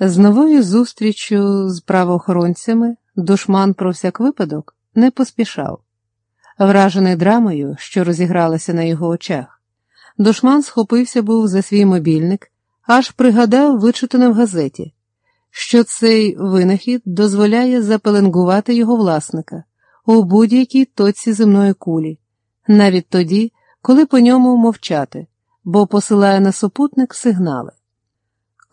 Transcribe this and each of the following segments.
З новою зустрічю з правоохоронцями душман про всяк випадок не поспішав. Вражений драмою, що розігралася на його очах, душман схопився був за свій мобільник, аж пригадав, вичитане в газеті, що цей винахід дозволяє запеленгувати його власника у будь-якій точці земної кулі, навіть тоді, коли по ньому мовчати, бо посилає на супутник сигнали.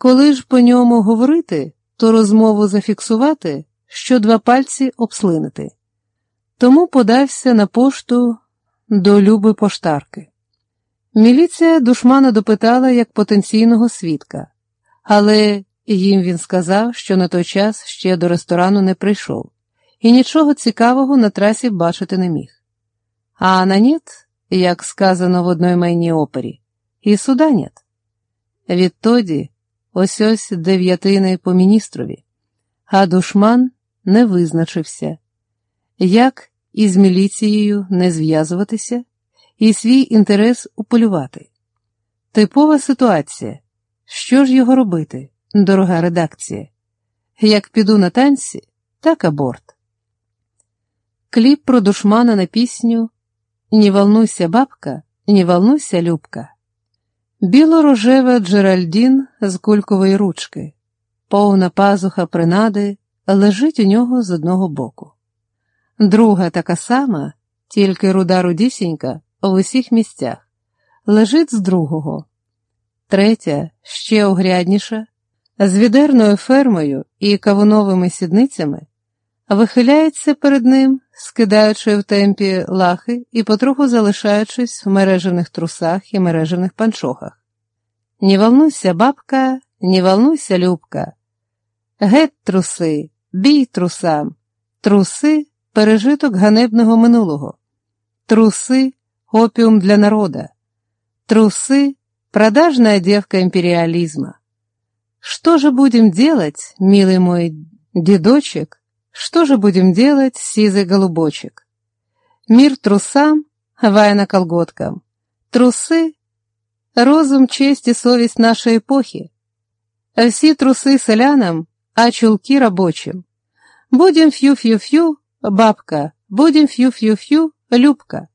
Коли ж по ньому говорити, то розмову зафіксувати, що два пальці обслинити. Тому подався на пошту до люби поштарки. Міліція душмана допитала як потенційного свідка, але їм він сказав, що на той час ще до ресторану не прийшов, і нічого цікавого на трасі бачити не міг. А на нет, як сказано в однойменній опері, і суда нет. Відтоді ось ось дев'ятини по міністрові, а душман не визначився, як із міліцією не зв'язуватися і свій інтерес уполювати. Типова ситуація. Що ж його робити, дорога редакція? Як піду на танці, так аборт. Кліп про душмана на пісню «Не волнуйся, бабка, не волнуйся, Любка. Біло-рожева Джеральдін з кулькової ручки, повна пазуха принади лежить у нього з одного боку. Друга така сама, тільки руда рудісінька в усіх місцях, лежить з другого. Третя, ще огрядніша, з відерною фермою і кавуновими сідницями, вихиляється перед ним, скидаючи в темпі лахи і потроху залишаючись в мережених трусах і мережених панчохах. Не волнуйся, бабка, не волнуйся, Любка. Геть труси, бій трусам, труси пережиток ганебного минулого, труси опиум для народа, трусы продажная девка империализма. Что же будем делать, милый мой дедочек, что же будем делать, сизый голубочек? Мир трусам, вайна колготкам, трусы — розум, честь и совесть нашей эпохи. Все трусы селянам, а чулки рабочим. Будем фью-фью-фью, бабка, будем фью-фью-фью, любка,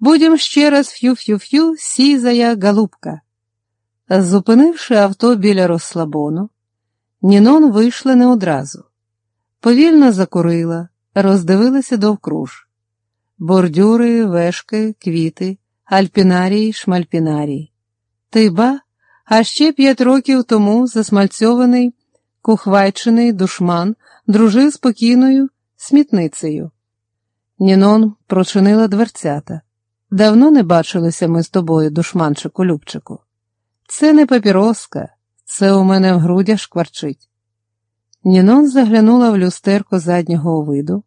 будем ще раз фью-фью-фью, сізая голубка. Зупинивши авто біля розслабону, Нінон вийшла не одразу. Повільно закурила, роздивилася довкруж. Бордюри, вешки, квіти, альпінарій, шмальпінарій. Ти ба, а ще п'ять років тому засмальцьований, кухвайчений душман дружив спокійною смітницею. Нінон прочинила дверцята. Давно не бачилися ми з тобою, душманчику Любчику. Це не папіроска, це у мене в грудях шкварчить. Нінон заглянула в люстерко заднього виду,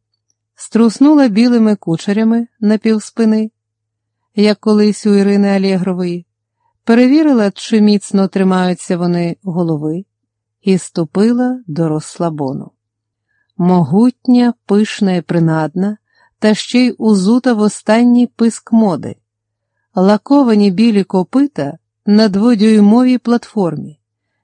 струснула білими кучерями на півспини, як колись у Ірини Алєгрової, перевірила, чи міцно тримаються вони голови, і ступила до розслабону. Могутня, пишна і принадна, та ще й узута в останній писк моди, лаковані білі копита на дводюймовій платформі,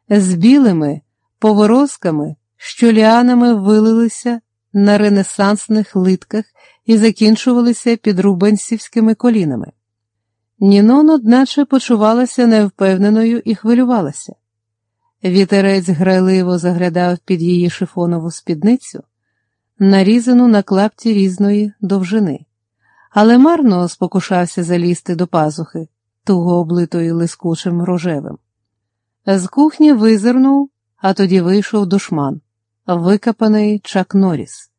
з білими поворозками, що ліанами вилилися на ренесансних литках і закінчувалися під рубенсівськими колінами. Нінон, одначе, почувалася невпевненою і хвилювалася. Вітерець грайливо заглядав під її шифонову спідницю, нарізану на клапті різної довжини, але марно спокушався залізти до пазухи, туго облитої лискучим рожевим. З кухні визирнув, а тоді вийшов душман, викопаний Чак Норріс,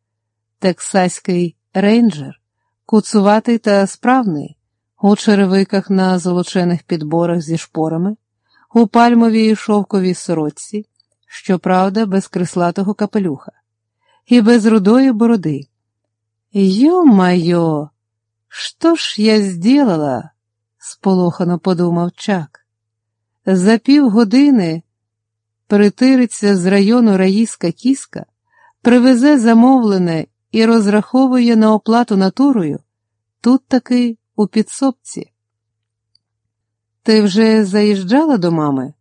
тексаський рейнджер, куцуватий та справний, у черевиках на золочених підборах зі шпорами, у пальмовій шовковій сорочці, щоправда, без крислатого капелюха, і без рудої бороди. Ё-моё, що ж я сделала? сполохано подумав Чак. За півгодини притириться з району Раїска кіска, привезе замовлене і розраховує на оплату натурою, тут таки у підсобці. Ти вже заїжджала до мами?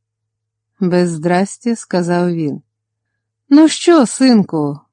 Без здрастя, сказав він. Ну що, синку,